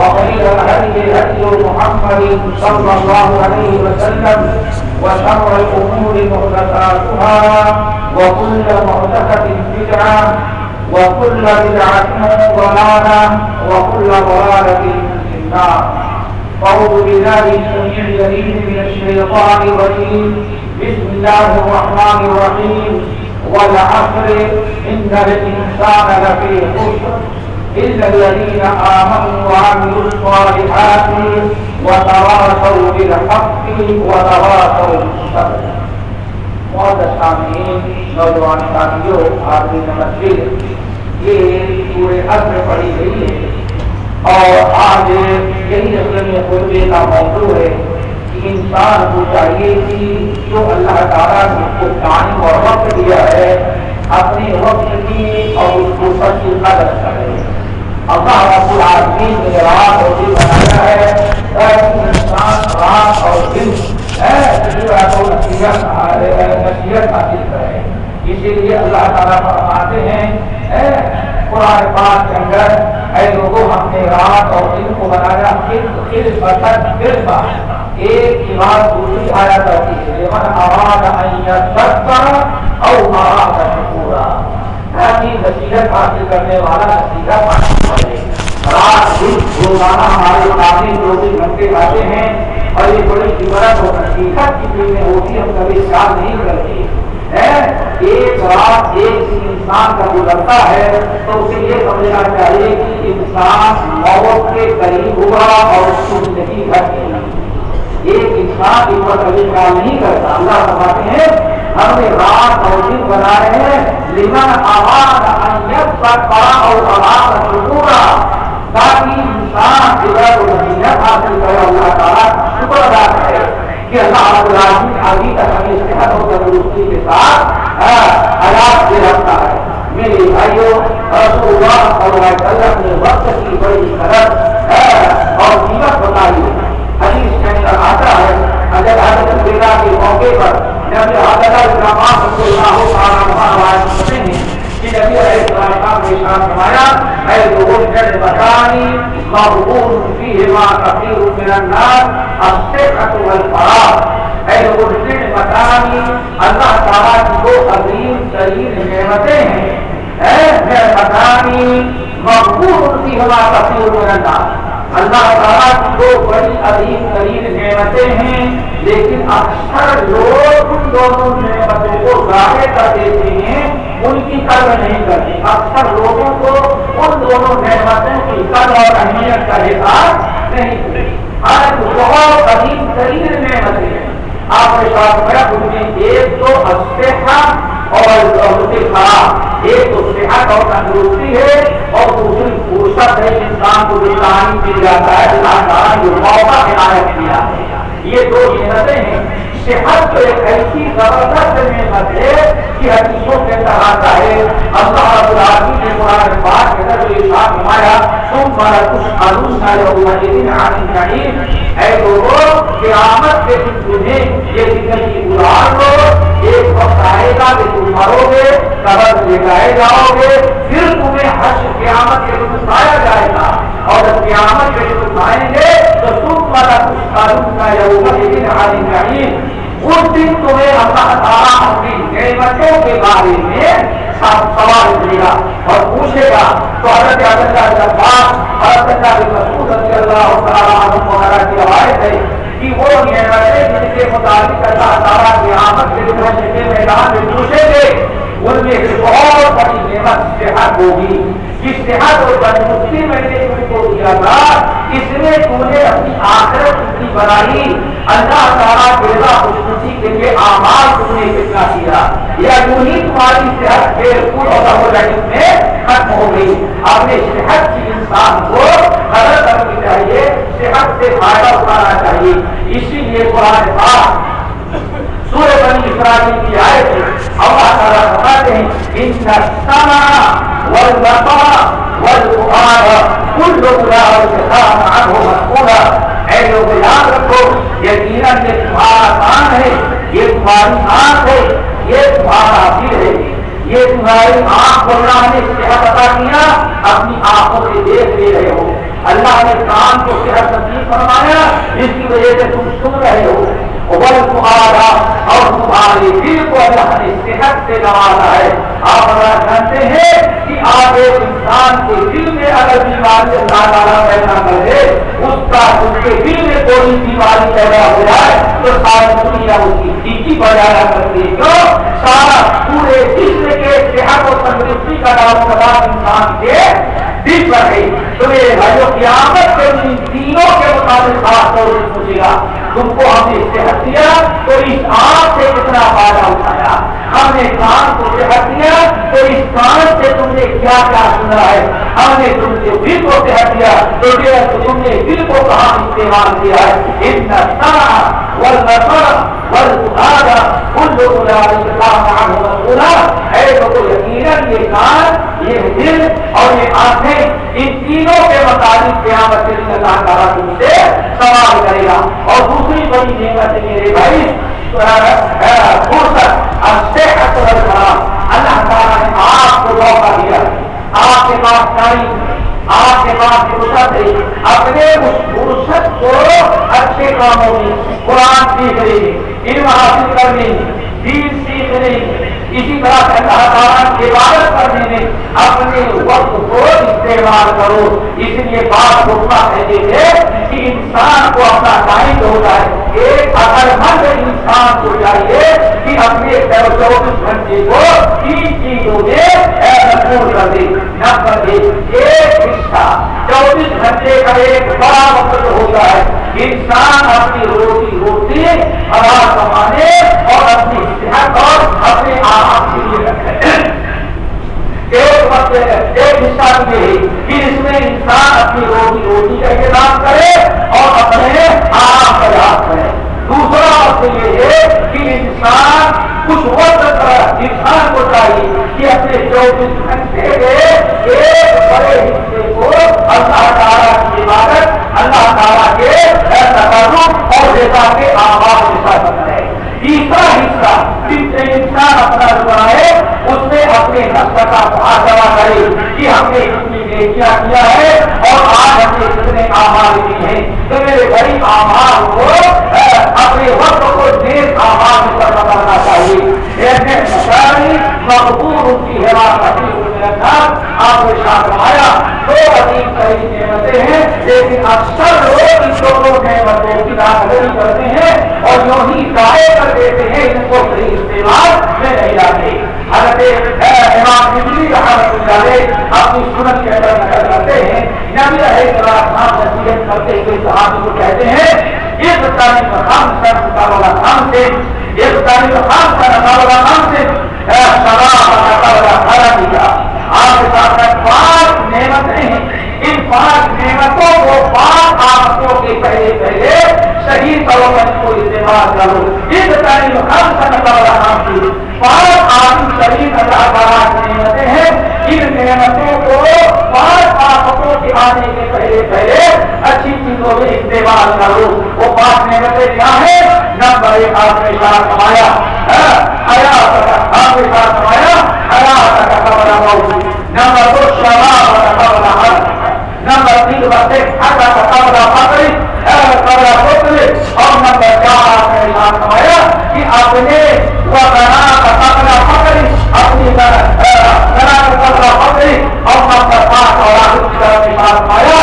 وخير الهدي هدي محمد صلى الله عليه وسلم وشر الأمور محدثاتها وكل محدثة بدعة وكل بدعة ضلالة وكل ضلالة في النار. أعوذ بالله السميع العليم من الشيطان الرجيم. بسم الله الرحمن الرحيم. والعصر إن الإنسان لفي خسر. إلا الذين آمنوا وعملوا الصالحات وتواصوا بالحق وتواصوا بالصبر معزز سامعین نوجوان ساتھیوں آدمی نمبر یہ پورے حد میں پڑھی گئی ہے۔ اور آج یہی اصل میں خطبے کا موضوع ہے کہ انسان کو چاہیے کہ جو اللہ تعالیٰ نے اس کو ٹائم اور وقت دیا ہے، اپنے وقت کی اور اس کو سچ کی قدر کرے۔ اللہ رب العالمین نے رات اور دن بنایا ہے۔ تاکہ انسان رات اور دن نصیحت حاصل کرے اسی لیے اللہ تعالیٰ فرماتے ہیں قرآن پاک کے اندر، اے لوگوں، ہم نے رات اور دن کو بنایا پھر بسر پھر ایک کی بات دوسری آیا کرتی ہے لیکن آواز اور آواز نصیحت حاصل کرنے والا نصیحت حاصل کرے رات دن روزانہ ہمارے کافی دو تین گھنٹے آتے ہیں اور یہ بڑی عبرت اور نصیحت کی فلم میں ہوتی ہم کبھی خیال نہیں کرتے۔ ایک رات ایک دن انسان کا گزرتا ہے تو اسے یہ سمجھنا چاہیے کہ انسان موت کے قریب ہوا اور اس کو زندگی گھٹ گئی۔ ایک انسان اس پر کبھی خیال نہیں کرتا۔ اللہ فرماتے ہیں، ہم نے رات اور دن بنائے ہیں لمن آواز انیت پر پڑا اور آواز شکورا تاکہ انسان جگر و نصیحت حاصل کرے، اللہ تعالیٰ شکر ادا کرے کہ اللہ رب العالمین ابھی تک ہمیں صحت اور تندرستی کے ساتھ حیات دے رکھتا ہے۔ میرے بھائیوں رسول اللہ صلی اللہ علیہ وسلم نے وقت کی بڑی قدر اور قیمت بتائی۔ حدیث کے اندر آتا ہے اگر حضرت بیگا کے موقع پر نبی حضرت السلام صلی اللہ علیہ وسلم ہیں کہ نبی علیہ السلام نے ارشاد فرمایا اے لوگوں جن بتانی مغبون فیہما کثیر من الناس الصحت والفراغ اے لوگوں جن بتانی اللہ تعالی کی دو عظیم ترین نعمتیں ہیں۔ اے نعمتانی مغبون فیہما کثیر من الناس اللہ تعالیٰ کی دو بڑی عظیم ترین نعمتیں ہیں، لیکن اکثر لوگ ان دونوں نعمتوں کو ظاہر کر دیتے ہیں، ان کی قدر نہیں کرتے۔ اکثر لوگوں کو ان دونوں نعمتوں کی قدر اور اہمیت کا احساس نہیں کرتے بہت عظیم ترین نعمتیں ہیں آپ نے ساتھ میں ان میں ایک تو استحکام اور خراب ایک تو صحت اور تندرستی ہے اور دوسری فرصت ہے انسان کو جو کہانی دی جاتا ہے اللہ تعالیٰ جو موقع عنایت کیا ہے یہ دو نعمتیں ہیں۔ صحت تو ایک ایسی زبردست نعمت ہے کہ حدیثوں کے اندر ہے، اللہ رب العالمین نے قرآن پاک کے اندر جو ارشاد فرمایا، تم پر کچھ علوم ہے یوم عالم جعیم اے لوگوں قیامت کے دن تمہیں یہ زندگی گزار لو ایک وقت آئے گا کہ تم مرو گے، قبر لے جائے جاؤ گے۔ پھر تمہیں حج قیامت کے دن اٹھایا جائے گا۔ اور جب قیامت کے دن اٹھائیں گے، تو تم پر کچھ قانون کا یوم عالم جعیم اس دن تمہیں اللہ تعالیٰ اپنی نعمتوں کے بارے میں سوال کرے گا اور پوچھے گا تو حضرت اللہ جب بات حضرت اللہ کے مسعود رضی اللہ تعالیٰ عنہ مولانا کی روایت ہے کہ وہ نعمتیں جن کے مطابق اللہ تعالیٰ کی آمد کے دن کے میدان میں پوچھیں گے، ان میں ایک بہت بڑی نعمت صحت ہوگی۔ جس صحت اور تندرستی میں نے تم کو دیا تھا، اس میں تم نے اپنی آخرت کتنی بنائی اللہ تعالیٰ کے رضا خوشخوشی کے لیے آمال تم نے کتنا کیا۔ یا یوں ہی تمہاری صحت کھیل کود اور رہو میں ختم ہو گئی۔ اپنے صحت کی انسان کو قدر کرنی چاہیے، صحت سے فائدہ اٹھانا چاہیے۔ اسی لیے قرآن پاک سورہ بنی اسرائیل کی آئے تھے اللہ تعالیٰ بتاتے ہیں ان السمع والبصر والفؤاد كل اولئك كان عنه مسؤولا اے لوگ، یاد رکھو، یقیناً یہ تمہارا کان ہے، یہ تمہاری آنکھ ہے، یہ تمہارا دل ہے۔ یہ تمہاری آنکھ کو اللہ نے صحت عطا کیا، اپنی آنکھوں سے دیکھ لے رہے ہو۔ اللہ نے کان کو صحت نصیب فرمایا، جس کی وجہ سے تم سن رہے ہو۔ اور تمہارے دل کو اللہ نے صحت سے نوازا ہے۔ آپ اگر جانتے ہیں کہ آپ ایک انسان کے دل میں اگر بیماری اللہ تعالیٰ پیدا کر دے، اس کا اس کے دل میں کوئی بیماری پیدا ہو جائے تو ساری دنیا اس کی ٹھیک بجایا کرتی ہے۔ کیوں؟ سارا پورے جسم کے صحت و تندرستی کا نام انسان کے دل پر ہے۔ تو میرے بھائیوں قیامت کے دن تینوں کے مطابق خاص طور سے پوچھے گا۔ تم کو ہم نے صحت دیا تو اس آپ سے کتنا فائدہ اٹھایا؟ ہم نے کان کو صحت دیا تو اس کان سے تم نے کیا کیا سنا ہے۔ ہم نے تم سے دل کو صحت دیا تو تم نے دل کو کہاں استعمال کیا ہے؟ ان یقیناً یہ کان، یہ دل اور یہ آنکھیں ان تینوں کے مطابق قیامت کے دن اللہ تعالیٰ تم سے سوال کرے گا۔ اور دوسری بڑی نعمت میرے بھائی اللہ تعالیٰ نے آپ کو موقع دیا آپ کے پاس ٹائم آپ کے پاس فرصت ہے اپنے اس فرصت کو اچھے کاموں میں قرآن سیکھ رہی علم حاصل کرنے دین سیکھنے اسی طرح سے اللہ تعالیٰ عبادت کرنے میں اپنے وقت کو استعمال کرو۔ اس لیے بات رکنا کہتے تھے کہ انسان کو اپنا ٹائم ہوتا ہے۔ ایک اگر مند انسان کو چاہیے کہ اپنے چوبیس گھنٹے کو تین چیزوں میں مشہور کر دے۔ نہ کر دے ایک حصہ۔ چوبیس گھنٹے کا ایک بڑا مقصد ہوتا ہے۔ انسان اپنی روٹی روٹی ہوا کمانے اور اپنی صحت اور اپنے آپ کے لیے رکھے۔ ایک ایک حصہ یہ کہ اس میں انسان اپنی روٹی روٹی کا انتظام کرے اور اپنے آرام کا یاد کرے۔ دوسرا وقت یہ ہے کہ انسان کچھ وقت انسان کو چاہیے کہ اپنے چوبیس گھنٹے کے ایک بڑے حصے کو اللہ تعالیٰ کی عبادت، اللہ تعالیٰ کے تقرب اور دیتا کے آواز کے ساتھ کرے تیسرا حصہ جس سے انسان اپنا جو ہے اس میں اپنے نقص کا محاسبہ کرے کہ ہم نے کتنی نیکیاں کیا ہے اور آج ہم نے کتنے آمار کی ہیں۔ تو میرے بڑی آمار کو اپنے وقت کو نیک آمار پر کرنا چاہیے۔ ایسے مقبول ان کی حفاظت آپ نے ساتھ آیا دو عظیم صحیح نعمتیں ہیں، لیکن اکثر لوگ ان دونوں نعمتوں کی داخلگی کرتے ہیں اور جو ہی ضائع کر دیتے ہیں، ان کو صحیح استعمال میں نہیں لاتے حضرت امام نبی رحمت اللہ اپنی سنت کے اندر نقل کرتے ہیں، نبی خان نصیحت کرتے ہوئے صحابی کو کہتے ہیں سر خان سے اس تعلیم کا مقابلہ خان سے آپ کے ساتھ پانچ نعمتیں ہیں۔ ان پانچ نعمتوں کو پانچ آفتوں کے پہلے پہلے صحیح طور کو استعمال کرو۔ اس تعلیم ہم کا نقل رہا پانچ آدمی شریف اللہ تعالیٰ نعمتیں ہیں۔ ان نعمتوں کو پانچ آفتوں کے آنے کے پہلے پہلے اچھی چیزوں میں استعمال کرو۔ وہ پانچ نعمتیں کیا ہیں؟ نمبر ایک، آپ نے ساتھ کمایا۔ ہاں، آپ نے ساتھ کمایا۔ حیات کا خبر نمبر دو شراب قبل حد نمبر تین بسے حقا قبل قبضہ قبل قبضہ اور نمبر چار آپ نے ساتھ فرمایا کہ اپنے وطنا کا قبضہ پکڑی اپنی طرح کا قبضہ پکڑی اور نمبر پانچ اور آخر کی طرف نے فرمایا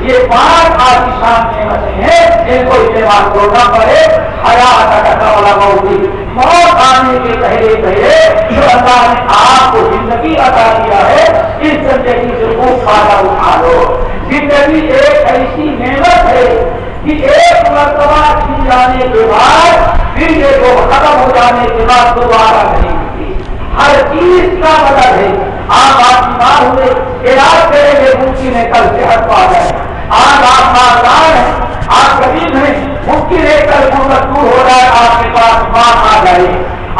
یہ پانچ آج شان نعمتیں ہیں ان کو استعمال کرنا پڑے۔ حیات کا قبضہ موجود موت آنے کے پہلے پہلے جو اللہ نے آپ کو زندگی عطا کیا ہے، اس زندگی سے خوب فائدہ اٹھا لو۔ زندگی ایک ایسی نعمت ہے کہ ایک مرتبہ چھن جانے کے بعد، پھر یہ کو ختم ہو جانے کے بعد دوبارہ نہیں ہوتی ہر چیز کا مدد ہے۔ آپ آپ بیمار ہوئے، علاج کریں گے ممکن ہے کل صحت پا جائے آج آپ مالدار ہیں، آپ غریب ہیں ممکن ہے کل کو مجبور ہو جائے، آپ کے پاس ماں آ جائے۔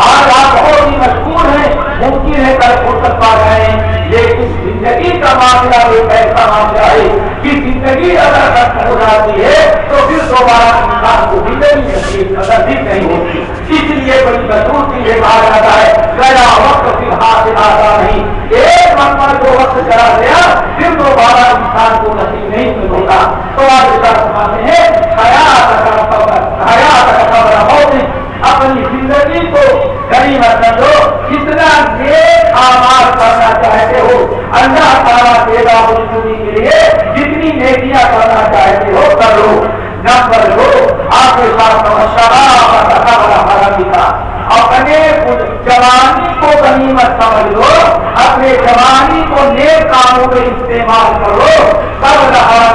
آج آپ بہت ہی مجبور ہیں ممکن ہے کل فرصت پا جائے لیکن زندگی کا معاملہ ایک ایسا معاملہ ہے کہ زندگی اگر ختم ہو جاتی ہے، تو پھر دوبارہ انسان کو زندگی قدر بھی نہیں ہوتی۔ اس لیے بڑی مزدور کی یہ بات آتا ہے گیا وقت فی الحال آتا وقت چلا گیا پھر دوبارہ انسان کو نصیب نہیں ہوتا۔ تو آج کا ہیں، حیات حیات کا خبر ہوتی۔ اپنی زندگی کو گری غریب مطلب سمجھو جتنا نیک آواز کرنا چاہتے ہو۔ اللہ تعالیٰ پیدا ہونے کے لیے جتنی نیکیاں کرنا چاہتے ہو، کر لو۔ نمبر دو، آپ کے ساتھ کا اپنے جوانی کو غنیمت سمجھ لو، اپنے جوانی کو نیک کاموں میں استعمال کرو۔ سب رہا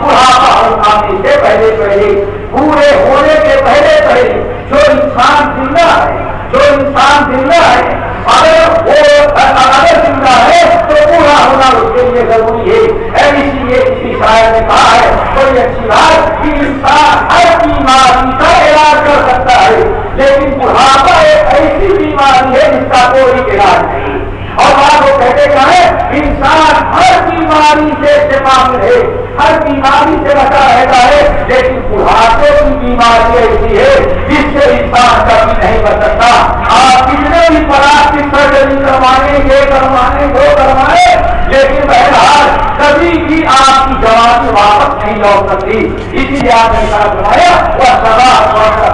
بڑھاپا آنے سے پہلے پہلے، پورے ہونے کے پہلے پہلے۔ جو انسان زندہ ہے، جو انسان زندہ ہے، اگر وہ اگر زندہ ہے، تو پورا ہونا اس کے لیے ضروری ہے۔ اسی لیے کسی شاعر نے کہا ہے، کوئی اچھی بات کہ انسان ہر بیماری کا علاج کر سکتا ہے۔ لیکن بڑھاپا ایک ایسی بیماری ہے جس کا کوئی علاج نہیں۔ اور آپ وہ کہتے ہیں انسان ہر بیماری سے استعمال رہے ہر بیماری سے بچا رہتا ہے، لیکن بڑھاپے کی بیماری ایسی ہے جس سے انسان کبھی نہیں بچ سکتا۔ آپ کتنے بھی پلاسٹک سرجری کروائیں یہ کروائیں وہ کروائیں لیکن بہرحال کبھی بھی آپ کی جوانی واپس نہیں لوٹ سکتی۔ اسی لیے آپ نے کہا کروایا وہ سدا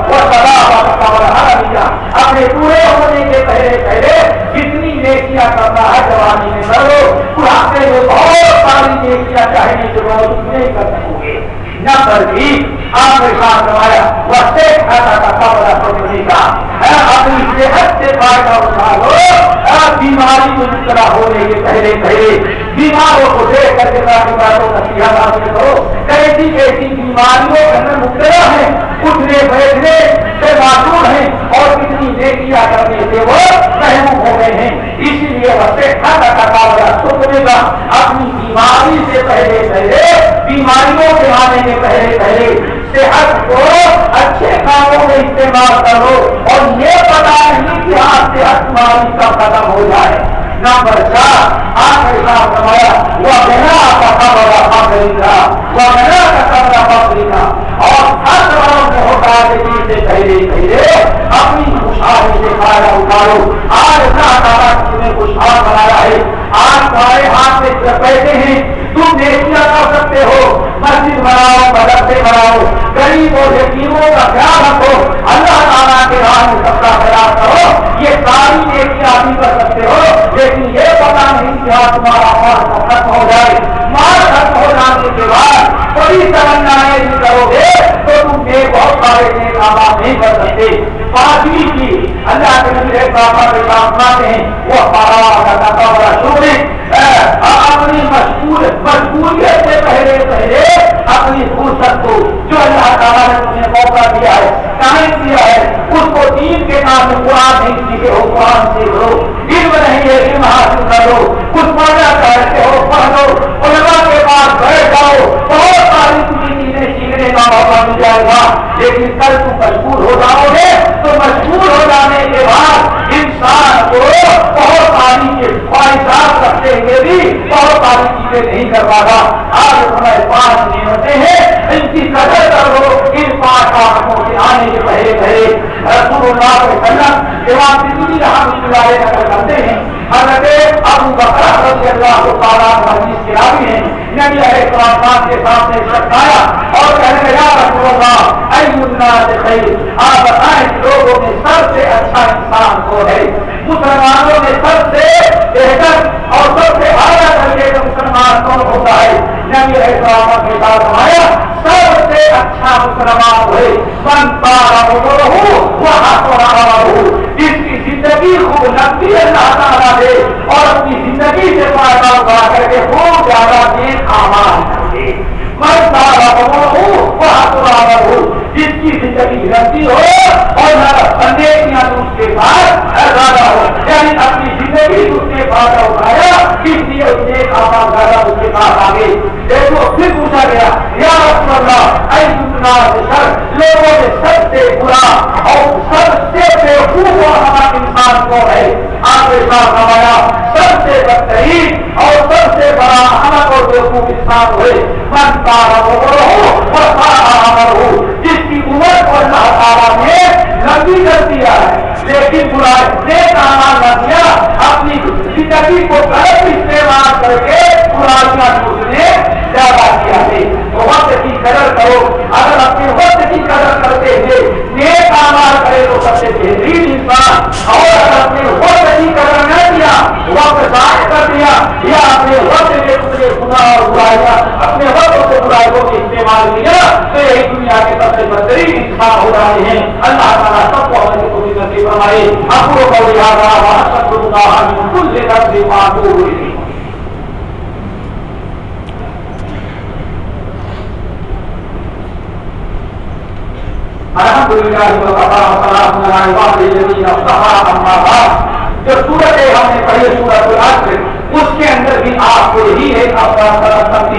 وہ سدا اپنے پورے ہونے کے پہلے پہلے جتنی نیکیاں کرنا ہے جوانی میں کر لو۔ بڑھاپے میں بہت ساری نیکیاں چاہیے جو بہت نہیں کر سکو گے نمبر بھی۔ آپ نے ساتھ کروایا وہ شیخ کھاتا تھا بڑا کا۔ اپنی صحت سے فائدہ اٹھا لو۔ بیماری کو مبتلا ہونے کے پہلے پہلے بیماروں کو دیکھ کر کے باتوں کا سیاح حاصل کرو۔ کیسی کیسی بیماریوں کے اندر مبتلا ہے اٹھنے بیٹھنے سے معذور ہیں اور کتنی نیکیاں کرنے سے وہ محروم ہو گئے ہیں۔ اسی لیے وہ کھاتا کا سوچنے کا اپنی بیماری سے پہلے پہلے، بیماریوں کے آنے کے پہلے پہلے صحت کو استعمال کرو اور یہ پتا نہیں کہ آپ صحت ماری کا ختم ہو جائے۔ نمبر چار، آپ کے ساتھ سمایا وہ میرا کا کمرہ پکڑا وہ میرا کا کمرہ پکڑا اور ہر طرح سے ہوتا ہے کہ سے پہلے پہلے اپنی خوشحالی سے فائدہ اٹھاؤ۔ آج اللہ تعالیٰ تمہیں خوشحال بنایا ہے۔ آج تمہارے ہاتھ میں پیسے ہیں، تم نیکیاں کر سکتے ہو۔ مسجد بناؤ، مدرسے بناؤ، غریب اور یتیموں کا خیال رکھو، اللہ تعالیٰ کے راہ میں سب کا خیال کرو، یہ ساری نیکیاں بھی کر سکتے ہو، لیکن یہ پتا نہیں کہ آج تمہارا مال ختم ہو جائے۔ مال ختم ہو جانے کے بعد کوئی تمنائیں نہیں کرو گے، تو تم یہ بہت سارے نیک آباد نہیں کر سکتے۔ پانچویں کی اللہ کے نبی پاپا کے کام ہیں، وہ پارا کا بڑا شکر ہاں، اپنی مشہور مشغولیت سے پہلے پہلے اپنی فرصت کو جو اللہ تعالیٰ نے تمہیں موقع دیا ہے، قائم کیا ہے، اس کو دین کے نام قرآن نہیں سیکھے ہو، قرآن سیکھ لو۔ علم نہیں ہے علم حاصل کر لو۔ کچھ پڑھنا چاہتے ہو، پڑھ لو۔ علماء کے پاس بیٹھ جاؤ۔ بہت ساری تمہیں چیزیں سیکھنے کا موقع مل جائے گا۔ لیکن کل تم مجبور ہو جاؤ گے، تو مجبور ہو جانے کے بعد انسان کو بہت ساری خواہشات رکھتے ہوئے بھی بہت ساری چیزیں نہیں کر پاتا۔ آج ہمارے پانچ نعمتیں ہیں۔ ان کی قدر کر لو۔ ان پانچ آنکھوں کے آنے کے پہلے پہلے رسول اللہ علیہ وسلم اللہ علیہ نقل کرتے ہیں۔ حضرت ابو بکر رضی اللہ تعالیٰ حدیث کے راوی ہیں۔ نبی علیہ السلام کے سامنے شخص آیا اور کہنے لگا رسول اللہ اے الناس خیر۔ آپ بتائیں لوگوں میں سب سے اچھا انسان کو ہے؟ مسلمانوں میں سب سے بہتر اور سب سے اعلیٰ درجے کا مسلمان کون ہوتا ہے؟ نبی علیہ السلام کے ساتھ آیا سب سے اچھا مسلمان ہوئے من پارا ہوں وہاں تو رہا۔ ہوں جس کی زندگی خوب لمبی اللہ تعالیٰ دے اور اپنی زندگی سے فائدہ اٹھا کر کے خوب زیادہ نیک آمان کرے من پارا ہوں وہاں تو رہا ہوں جس کی زندگی ہو اور زیادہ ہو یعنی اپنی زندگی نے اٹھایا اس لیے زیادہ اس کے پاس دیکھو پھر پوچھا گیا یا رسول اللہ اے لوگوں سب سے برا اور سب سے بے خوب ہمارا انسان کو ہے۔ آپ کے ساتھ ہمارا سب سے بدترین اور سب سے بڑا احمد اور بیوقوف انسان ہوئے۔ من تارا ہو اور سارا ہو جس کی عمر کو اللہ تعالیٰ نے لمبی کر دیا ہے۔ لیکن برائے نیک اعمال نہ اپنی زندگی کو غلط استعمال کر کے برائیاں نے زیادہ کیا ہے۔ تو وقت کی قدر کرو۔ اگر اپنے وقت کی قدر کرتے ہوئے نیک اعمال کرے تو سب سے اور اپنے وقت کی قدر نہ کیا، وقت ضائع کر دیا، یا اپنے وقت اور اپنے وقت برائیوں کے استعمال کیا تو یہی دنیا کے سب سے بہترین انسان ہو رہے ہیں۔ اللہ تعالیٰ سب کو اپنے کو بھی نصیب فرمائے۔ اپنوں کو سب کو کل کر الحمد للہ جو سورت ہم نے پڑھی سورت اس کے اندر بھی آپ کو یہی ہے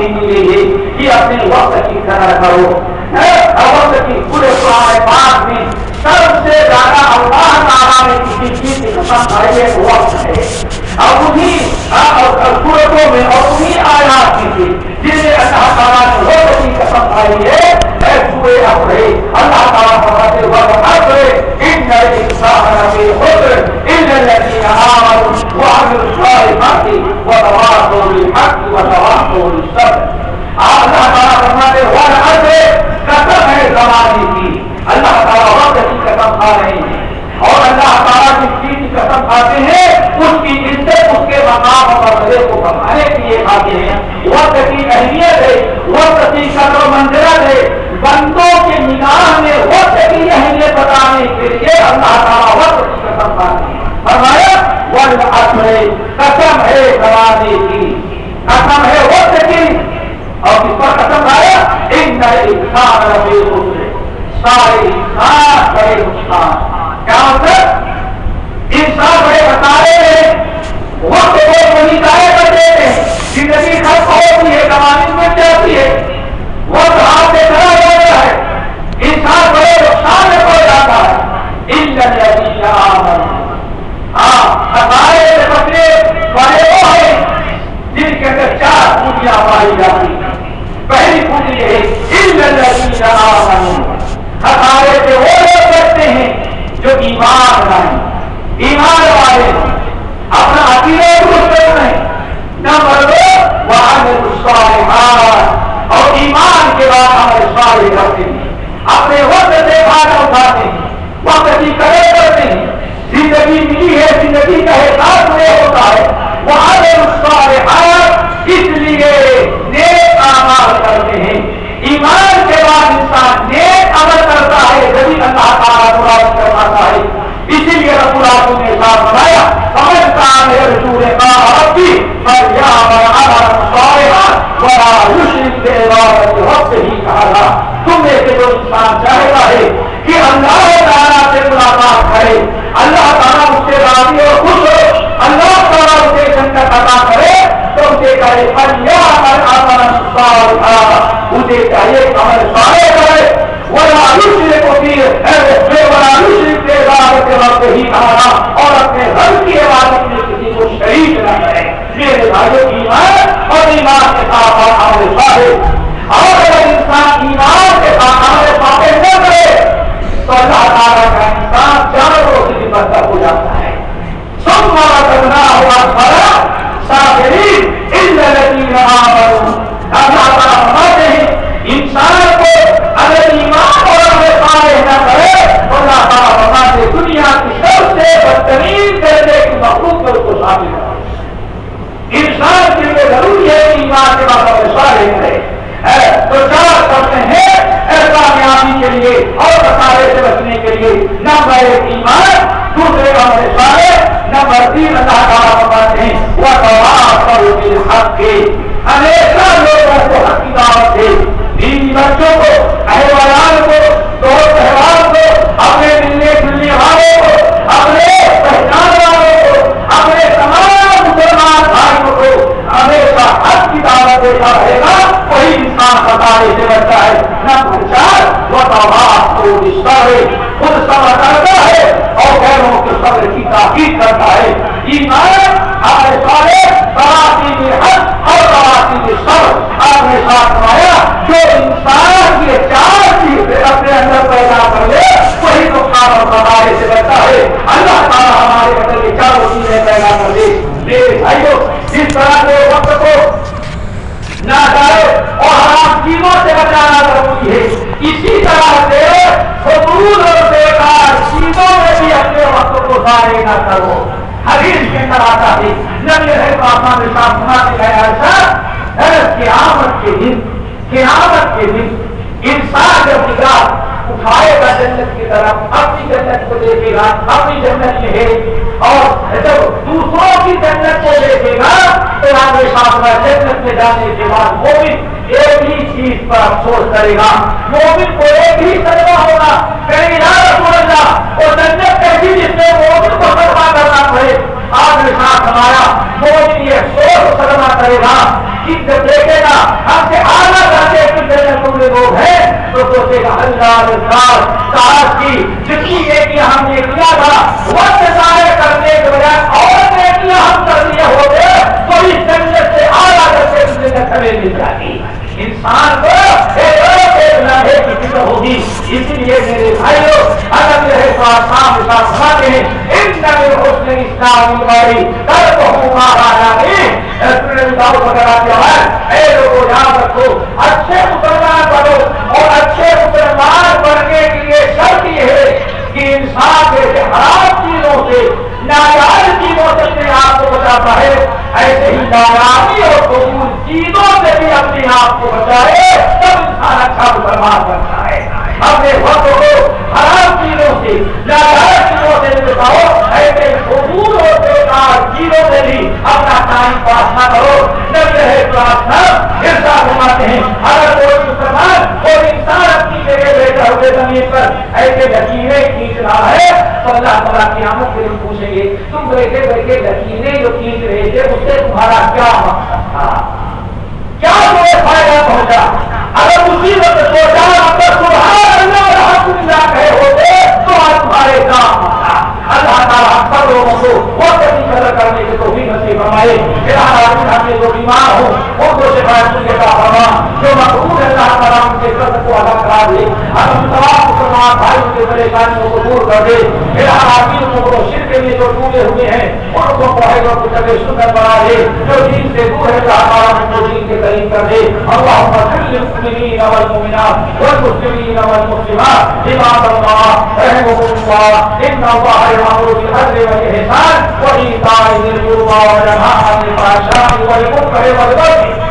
ملے گی کہ اپنے وقت کی طرح کرو وقت کی پورے پرانے پاک میں سب سے زیادہ اللہ تعالیٰ نے کسی چیز کی قسم کھائی ہے وقت ہے اور انہیں ہاں، سورتوں میں اور انہیں آیات کی تھی، جن میں اللہ تعالیٰ نے وقت کی قسم کھائی ہے اللہ تعالیٰ فرماتے وقت ان الذين وعملوا الصالحات وتواصوا بالحق وتواصوا بالصبر۔ اللہ تعالیٰ فرماتے قسم ہے زمانے کی۔ اللہ تعالیٰ کھا رہے ہیں۔ اور اللہ تعالیٰ جس چیز کی قسم کھاتے ہیں، اس کی عزت، اس کے مقام اور مرتبے کو بڑھانے کے لیے کھاتے ہیں۔ وقت کی اہمیت ہے وقت کی قدر و منزلت ہے۔ بندوں کے نگاہ میں وقت کی اہمیت بتانے کے لیے اللہ تعالیٰ وقت کی قسم کھاتے ہیں۔ فرمایا ون اصل قسم ہے زمانے کی۔ قسم ہے وقت کی اور اس پر قسم آیا ایک نئے انسان ربے سارے انسان بڑے نقصان۔ کیا مطلب؟ انسان بڑے بتائے ہیں۔ وقت کو بنی کر دیتے ہیں۔ زندگی ختم ہوتی ہے قوانین بن جاتی ہے۔ وقت آتے سے کھڑا ہو جاتا ہے انسان بڑے نقصان میں پڑ جاتا ہے ان جنگی ہاں ہمارے بچے بڑے وہ ہیں جن کے اندر چار پوجیاں پائی جاتی ہیں پہلی پوجی ہے ان جنگی ہمارے سے وہ لوگ کرتے ہیں جو ایمان لائیں ایمان والے، اپنا عقیدہ درست نہیں نمبر دو وہاں اور ایمان کے بعد ہمارے سارے کرتے ہیں۔ اپنے وقت سے فائدہ اٹھاتے ہیں۔ وقت کی قدر کرتے ہیں۔ زندگی ملی ہے، زندگی کا احساس نہیں ہوتا ہے۔ وہاں اس لیے نیک آمار کرتے ہیں ایمان کے بعد انسان نیک عمل کرتا ہے جبھی اللہ تعالیٰ مراد کر پاتا ہے اسی لیے رب العالمین نے ساتھ بنایا سمجھتا ہے ربی وقت تم میں سے جو انسان چاہتا ہے کہ اللہ تعالیٰ سے ملاقات کرے، اللہ تعالیٰ اس سے راضی اور خوش ہو، اللہ تعالیٰ اسے جنت عطا کرے، تو اسے کہے پر یا پر اسے چاہیے عمل سارے کرے۔ اور اپنے گھر کی عبادت میں شریک نہ کرے۔ میرے بھائیوں ایمان اور ایمان کے ساتھ اور عمل سارے اور اگر انسان ایمان کے ساتھ عمل سارے نہ کرے، تو اللہ تعالیٰ کا انسان جانوروں سے بھی بدتر ہو جاتا ہے۔ سب ہمارا کرنا ہوا سارا سابرین ان لگی رہا اللہ تعالیٰ فرماتے ہیں، انسان کو اگر ایمان اور اگر پارے نہ کرے، تو اللہ تعالیٰ فرماتے دنیا کی سب سے بدترین درجے کی مخلوق پر اس کو شامل ہے انسان کے لیے بات کے بعد اگر سارے کرے تو چار سب ہیں کامیابی کے لیے اور بسارے سے بچنے کے لیے۔ نمبر ایک ایمان، دوسرے ہمارے سارے نمبر تین، اللہ تعالیٰ فرماتے ہیں وہ کرو حق کے ہمیشہ لوگ تو آسمان شاہ سنا ایسا قیامت کے دن، قیامت کے دن انسان جب نگاہ اٹھائے گا جنت کی طرف، اپنی جنت کو دیکھے گا، اپنی جنت میں ہے اور جب دوسروں کی جنت کو دیکھے گا، تو آپ نے جنت میں جانے کے بعد وہ بھی ایک ہی چیز پر افسوس کرے گا۔ مومن کو ایک ہی سرما ہوگا، کہیں نہ رسول اللہ، وہ جنت کیسی جس میں مومن کو سرما کرنا پڑے۔ آپ نے ساتھ ہمارا مومن یہ گا جب دیکھے گا ہم سے آنا چاہتے کہ جنت میں لوگ ہیں، تو سوچے گا، اللہ اللہ کاش کی جتنی نیکیاں ہم نے کیا تھا، وقت ضائع کرنے کے بجائے اور نیکیاں ہم کر لیے ہوتے، تو اس جنت سے آگا کر کے جنت ہمیں مل جاتی۔ انسان کو ایک لمحے کی فکر ہوگی۔ اسی لیے میرے بھائیوں اگر رہے تو ساتھ ہیں ان نئے حسن اسلام والی کر تو وغیرہ کیا ہے اے لوگوں یاد رکھو، اچھے مسلمان بنو اور اچھے مسلمان بننے کے لیے شرط یہ ہے کہ انسان جیسے حرام چیزوں سے ناجائز چیزوں سے اپنے آپ کو بچاتا ہے۔ ایسے ہی ناراضی اور قبول چیزوں سے بھی اپنے آپ کو بچائے، تب انسان اچھا مسلمان بنتا ہے۔ اپنے وقت کو حرام چیزوں سے، ناجائز چیزوں سے بھی بچاؤ ایسے قبول اور بیکار چیزوں سے بھی اپنا ٹائم پاس نہ کرو۔ جب یہ کلاس ارشاد فرماتے ہیں، اگر کوئی مسلمان کوئی انسان اپنی جگہ بیٹھا ہوئے زمین پر ایسے لکیریں کھینچ رہا ہے، تو اللہ تعالیٰ قیامت کے دن پوچھیں گے، تم بیٹھے بیٹھے لکیریں جو کھینچ رہے تھے، اس سے تمہارا کیا مقصد تھا؟ کیا تمہیں فائدہ پہنچا؟ اگر مصیبت سوچا اگر سبحان اللہ الحمد للہ کہے ہوتے تو آج تمہارے کام اللہ تعالیٰ سب لوگوں کو بہت اچھی قدر کرنے کی تو بھی نصیب فرمائے۔ میرا آدمی ہم جو بیمار ہو ان کو سے بات کے کا فرما جو مقبول اللہ تعالیٰ کے قرض کو ادا کرا دے، ہم تمام مسلمان بھائی ان کے پریشانیوں کو دور کر دے۔ میرا آدمی کو شر کے لیے جو ٹوٹے ہوئے ہیں، ان کو پڑھائی اور کچھ اگر سندر بنا دے، جو دین سے دور ہے اللہ تعالیٰ ان کو دین کے قریب کر دے۔ اللہ صلی المسلمین والمؤمنات والمسلمین والمسلمات عباد اللہ رحمه الله ان الله يأمر بالعدل والإحسان وإيتاء ذي القربى وينهى عن الفحشاء والمنكر والبغي